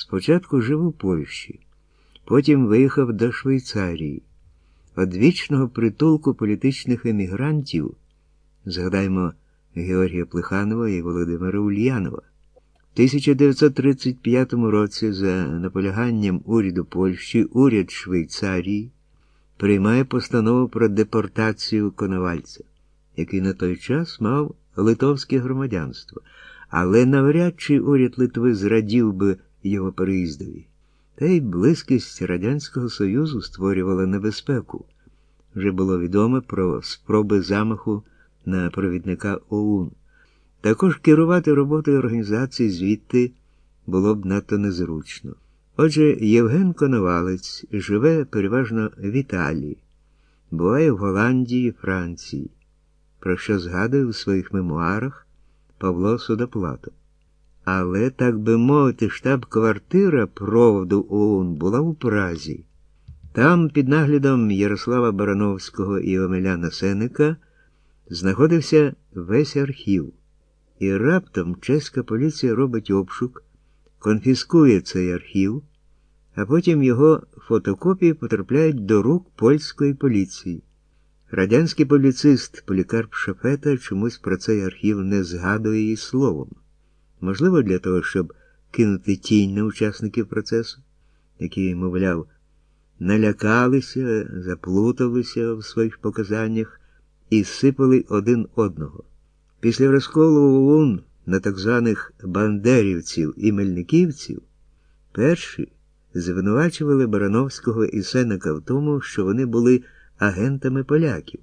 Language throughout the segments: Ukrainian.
Спочатку жив у Польщі, потім виїхав до Швейцарії, одвічного притулку політичних емігрантів, згадаймо Георгія Плеханова і Володимира Ульянова. В 1935 році, за наполяганням уряду Польщі, уряд Швейцарії приймає постанову про депортацію Коновальця, який на той час мав литовське громадянство, але навряд чи уряд Литви зрадів би його переїздові. Та й близькість Радянського Союзу створювала небезпеку. Вже було відомо про спроби замаху на провідника ОУН. Також керувати роботою організації звідти було б надто незручно. Отже, Євген Коновалець живе переважно в Італії, буває в Голландії, Франції, про що згадує у своїх мемуарах Павло Судоплатов. Але, так би мовити, штаб-квартира проводу ОУН була у Празі. Там, під наглядом Ярослава Барановського і Омеляна Сеника, знаходився весь архів. І раптом чеська поліція робить обшук, конфіскує цей архів, а потім його фотокопії потрапляють до рук польської поліції. Радянський поліцист Полікарп Шафета чомусь про цей архів не згадує і словом. Можливо, для того, щоб кинути тінь на учасників процесу, які, мовляв, налякалися, заплуталися в своїх показаннях і сипали один одного. Після розколу ОУН на так званих бандерівців і мельниківців перші звинувачували Барановського і Сенека в тому, що вони були агентами поляків.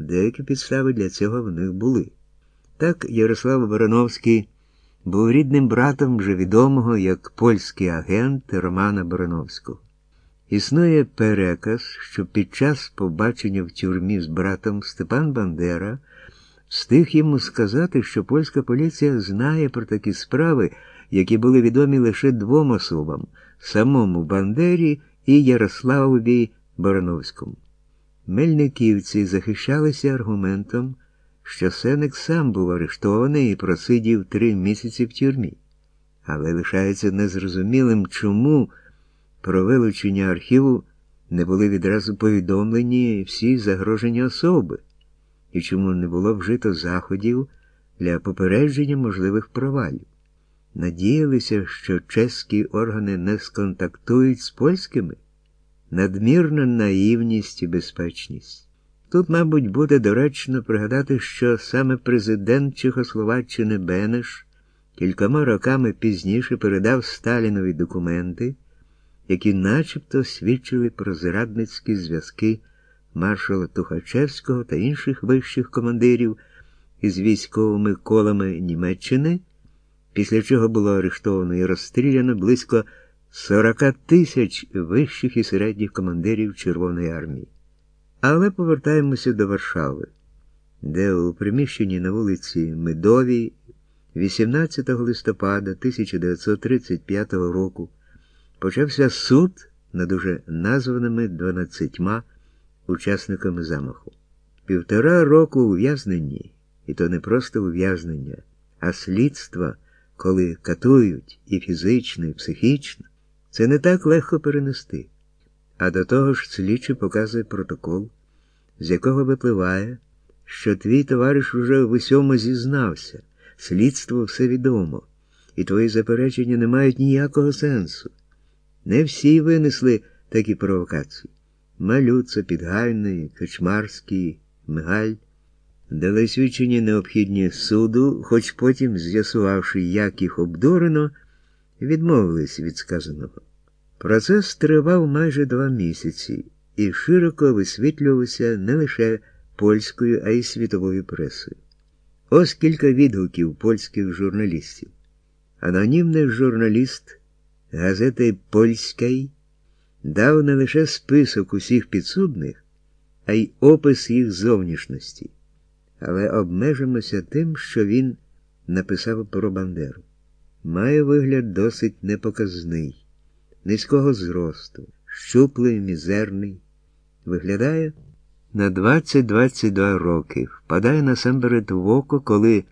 Деякі підстави для цього в них були. Так Ярослав Барановський був рідним братом вже відомого як польський агент Романа Барановського. Існує переказ, що під час побачення в тюрмі з братом Степан Бандера встиг йому сказати, що польська поліція знає про такі справи, які були відомі лише двом особам самому Бандері і Ярославові Барановському. Мельниківці захищалися аргументом, що Сенек сам був арештований і просидів три місяці в тюрмі, але лишається незрозумілим, чому про вилучення архіву не були відразу повідомлені всі загрожені особи, і чому не було вжито заходів для попередження можливих провалів. Надіялися, що чеські органи не сконтактують з польськими надмірна наївність і безпечність. Тут, мабуть, буде доречно пригадати, що саме президент Чехословаччини Бенеш кількома роками пізніше передав Сталінові документи, які начебто свідчили про зрадницькі зв'язки маршала Тухачевського та інших вищих командирів із військовими колами Німеччини, після чого було арештовано і розстріляно близько 40 тисяч вищих і середніх командирів Червоної армії. Але повертаємося до Варшави, де у приміщенні на вулиці Медовій 18 листопада 1935 року почався суд над уже названими 12 учасниками замаху. Півтора року ув'язнені, і то не просто ув'язнення, а слідства, коли катують і фізично, і психічно. Це не так легко перенести. А до того ж слідчий показує протокол, з якого випливає, що твій товариш уже в усьому зізнався, слідство все відомо, і твої заперечення не мають ніякого сенсу. Не всі винесли такі провокації. Малюца, Підгайний, Качмарський, Мигаль дали свідчення необхідні суду, хоч потім, з'ясувавши, як їх обдурено, відмовились від сказаного. Процес тривав майже два місяці і широко висвітлювався не лише польською, а й світовою пресою. Ось кілька відгуків польських журналістів. Анонімний журналіст газети Польський дав не лише список усіх підсудних, а й опис їх зовнішності. Але обмежимося тим, що він написав про Бандеру має вигляд досить непоказний, низького зросту, щуплий, мізерний, виглядає на 20-22 роки, впадає насамперед в око, коли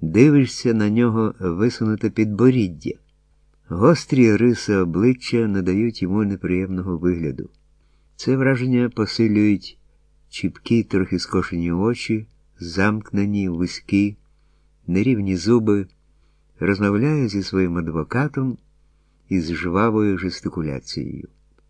дивишся на нього висунуте підборіддя. Гострі риси обличчя надають йому неприємного вигляду. Це враження посилюють чіпкі, трохи скошені очі, замкнені, вузькі, нерівні зуби, розмовляє зі своїм адвокатом із жвавою жестикуляцією.